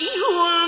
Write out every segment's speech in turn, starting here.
you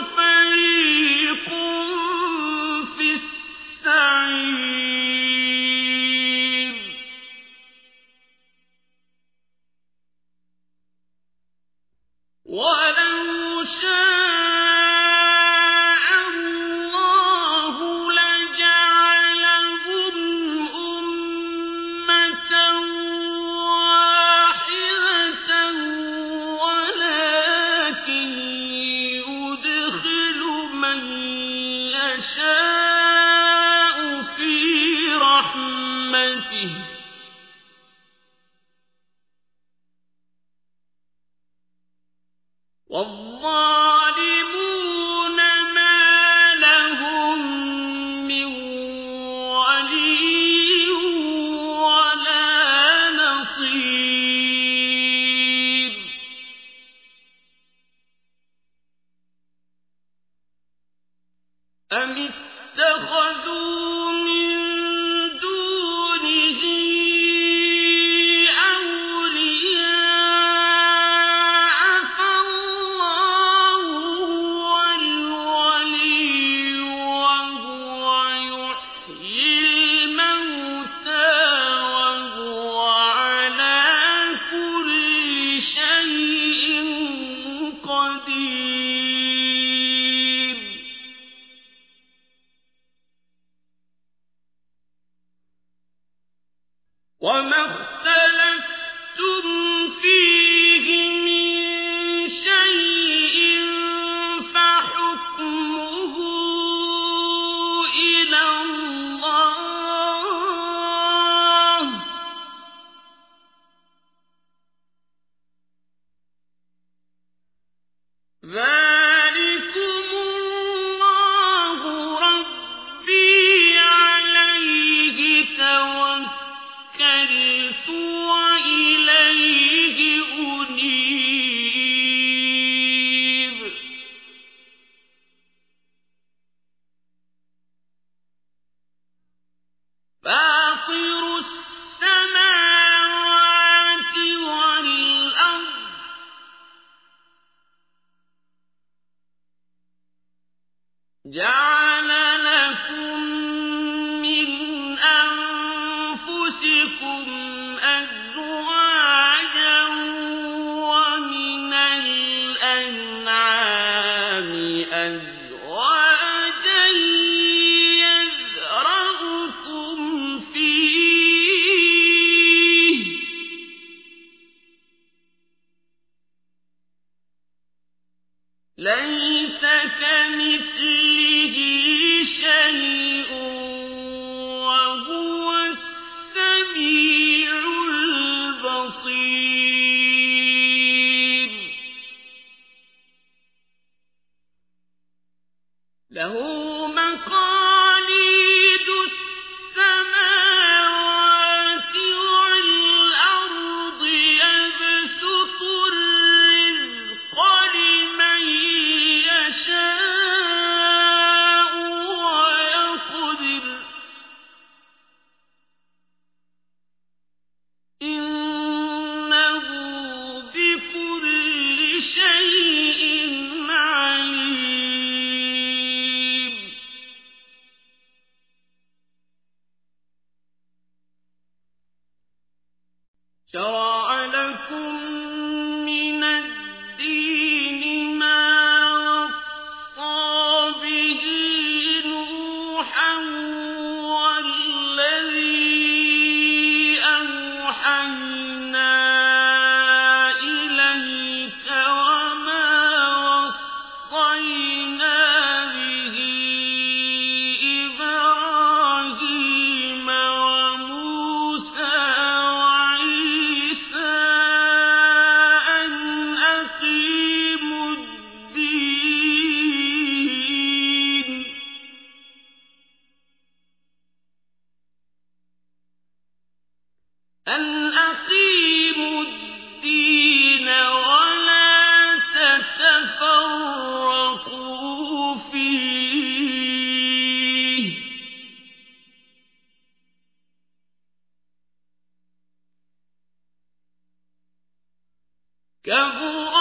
جعل كبر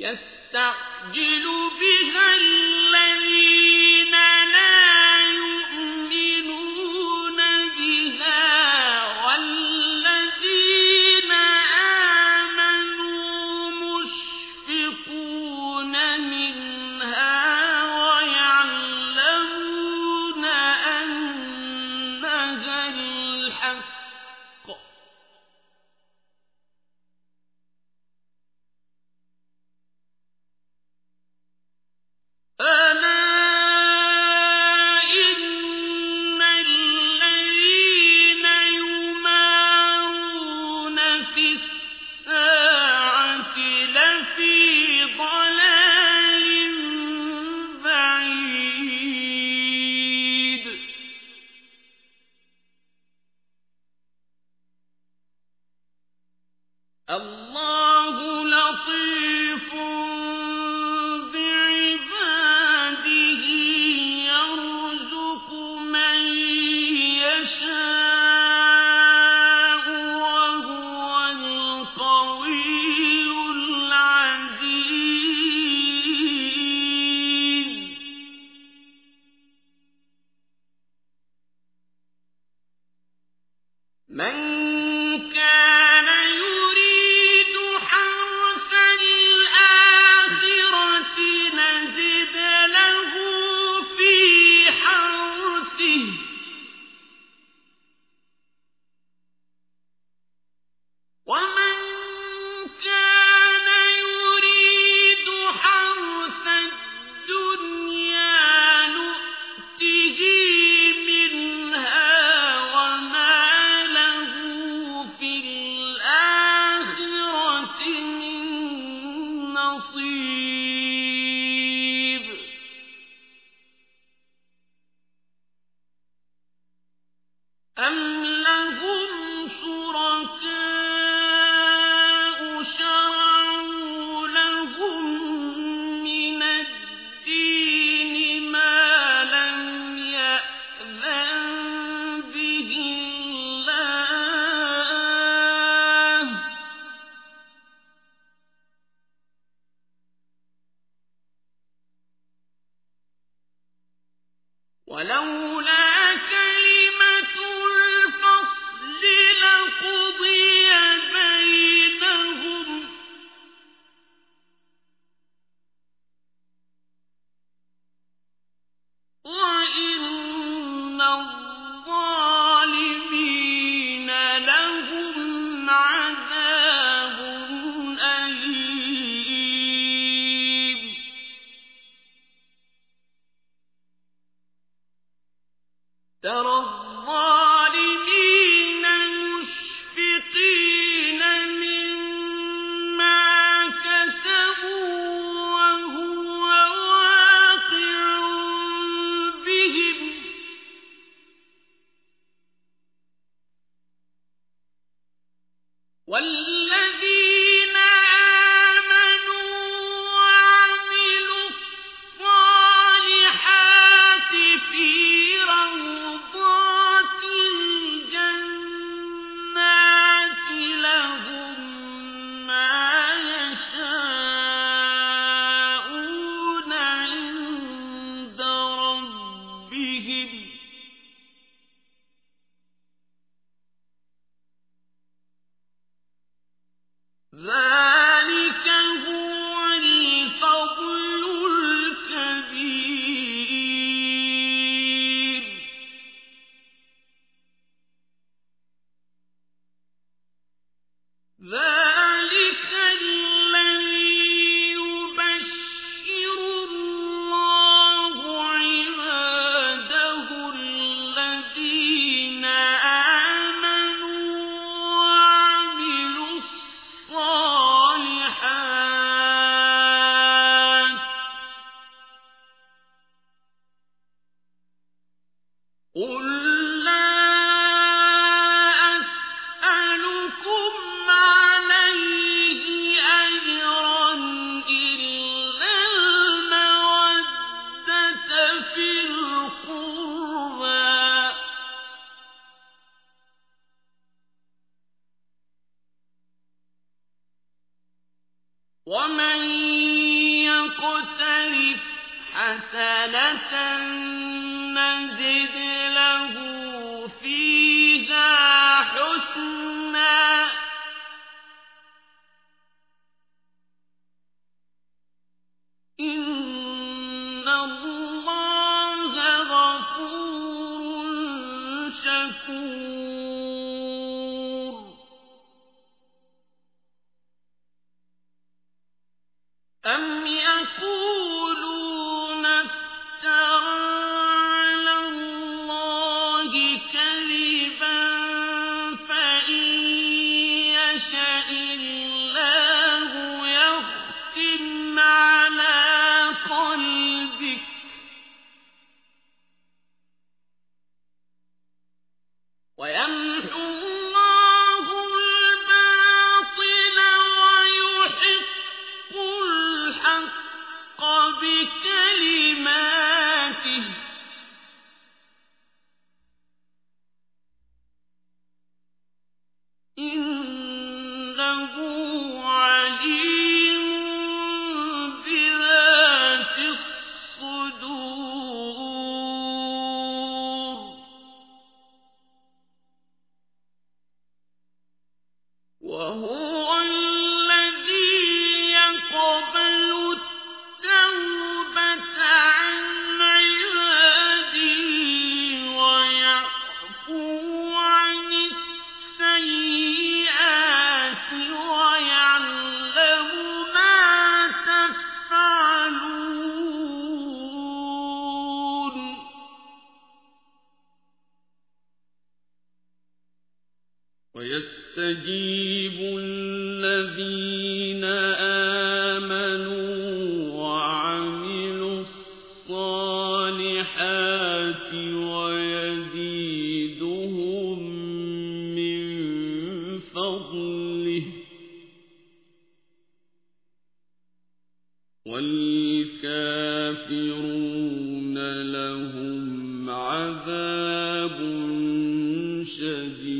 يستعجل بها ومن يقترف حسنة نزد عذاب شديد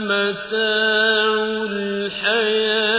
متاع الحياة.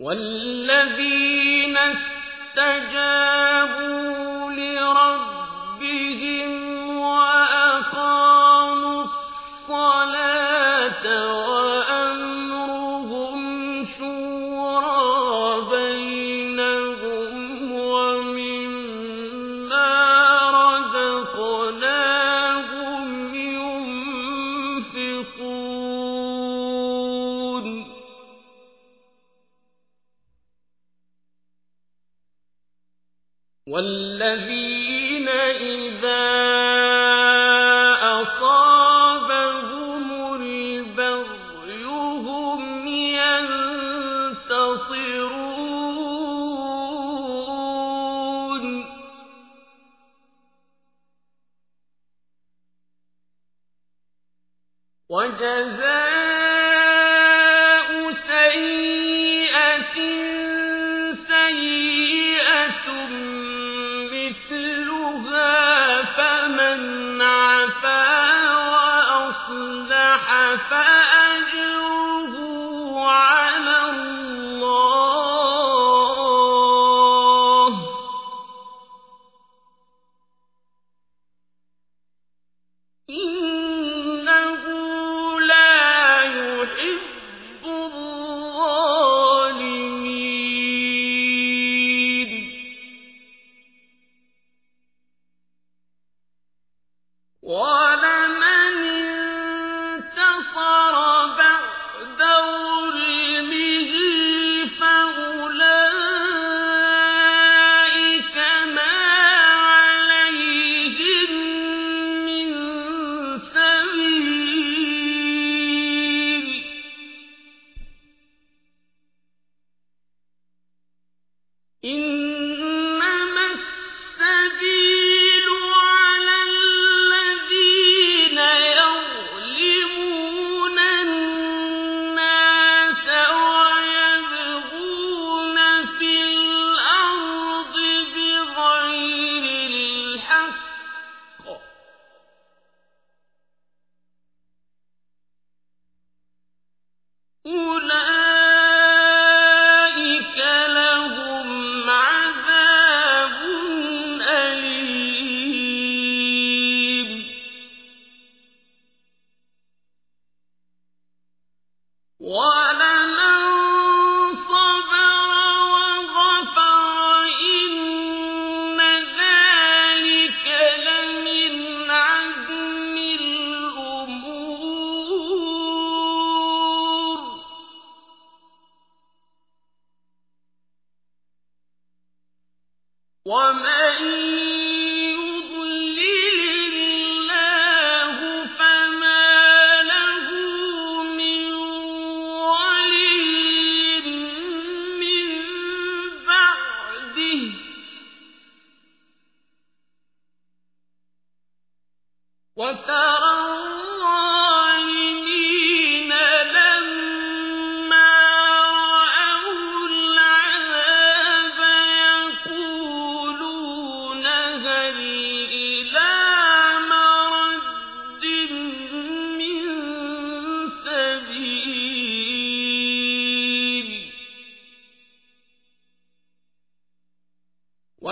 والذين استجابوا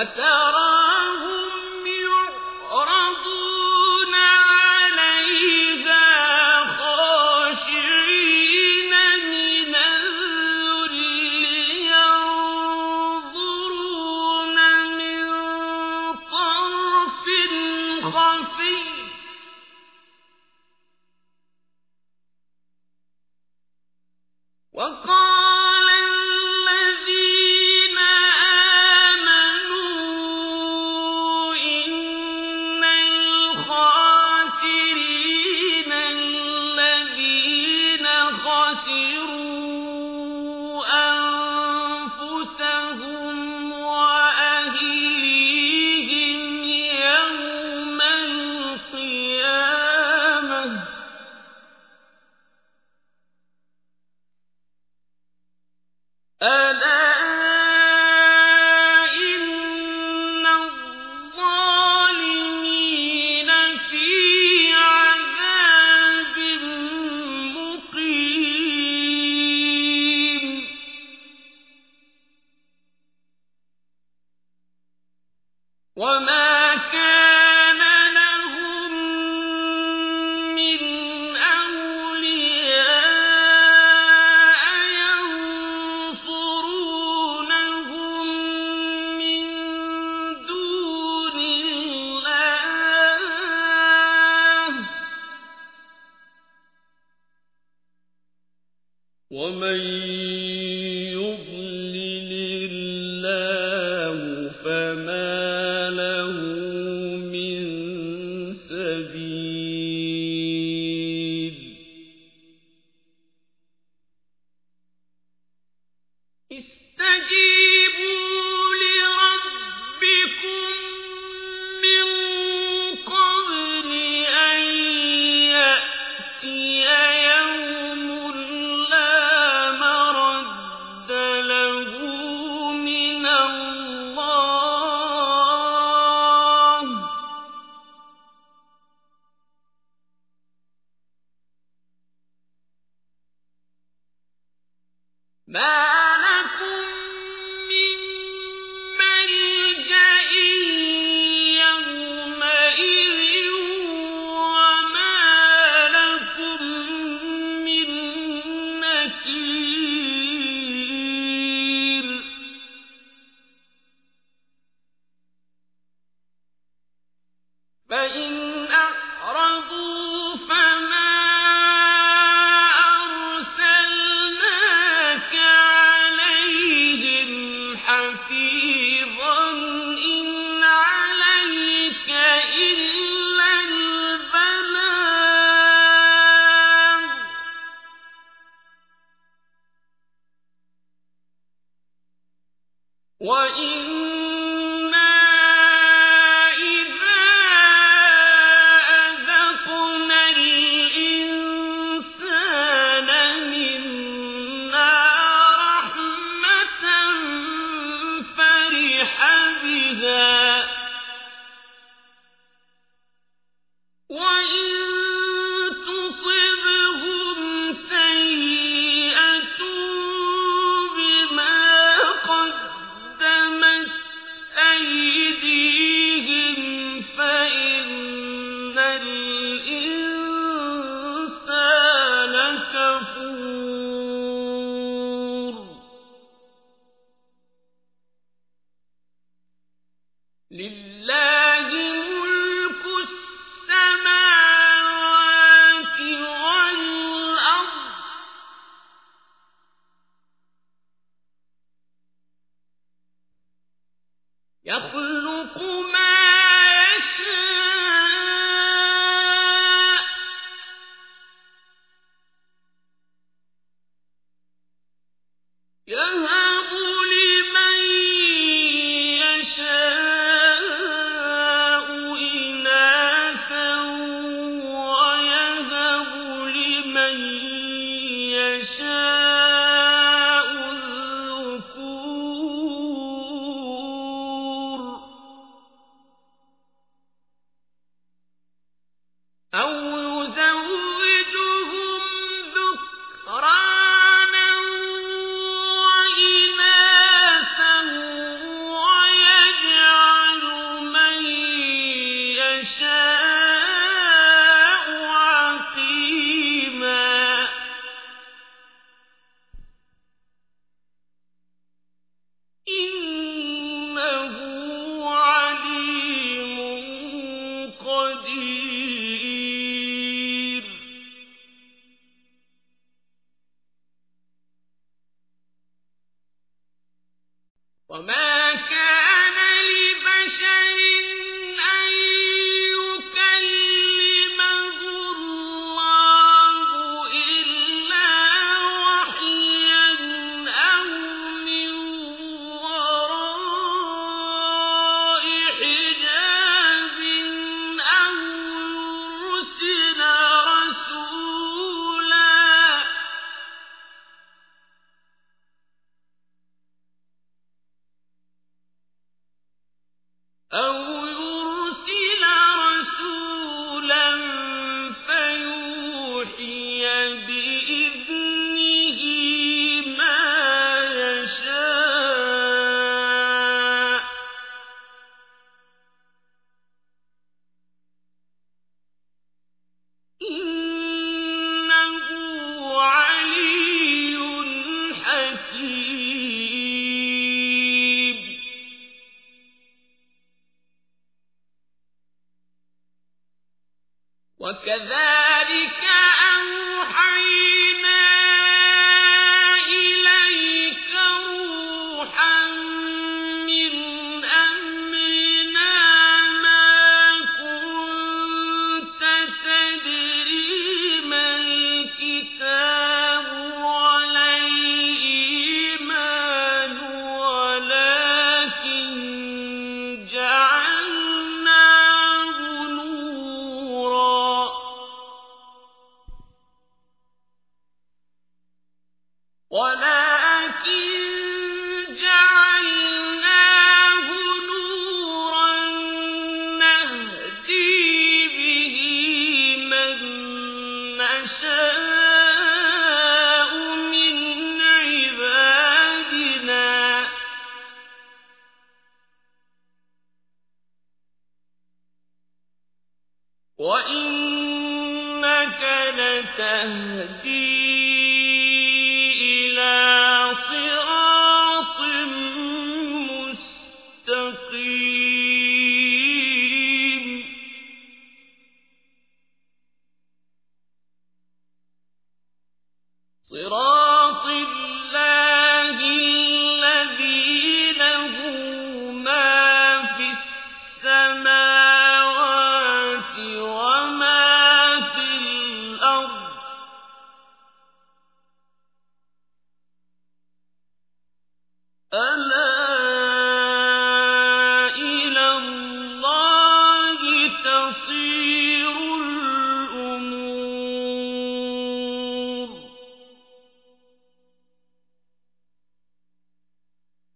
وَتَرَاهُمْ مَا أو أو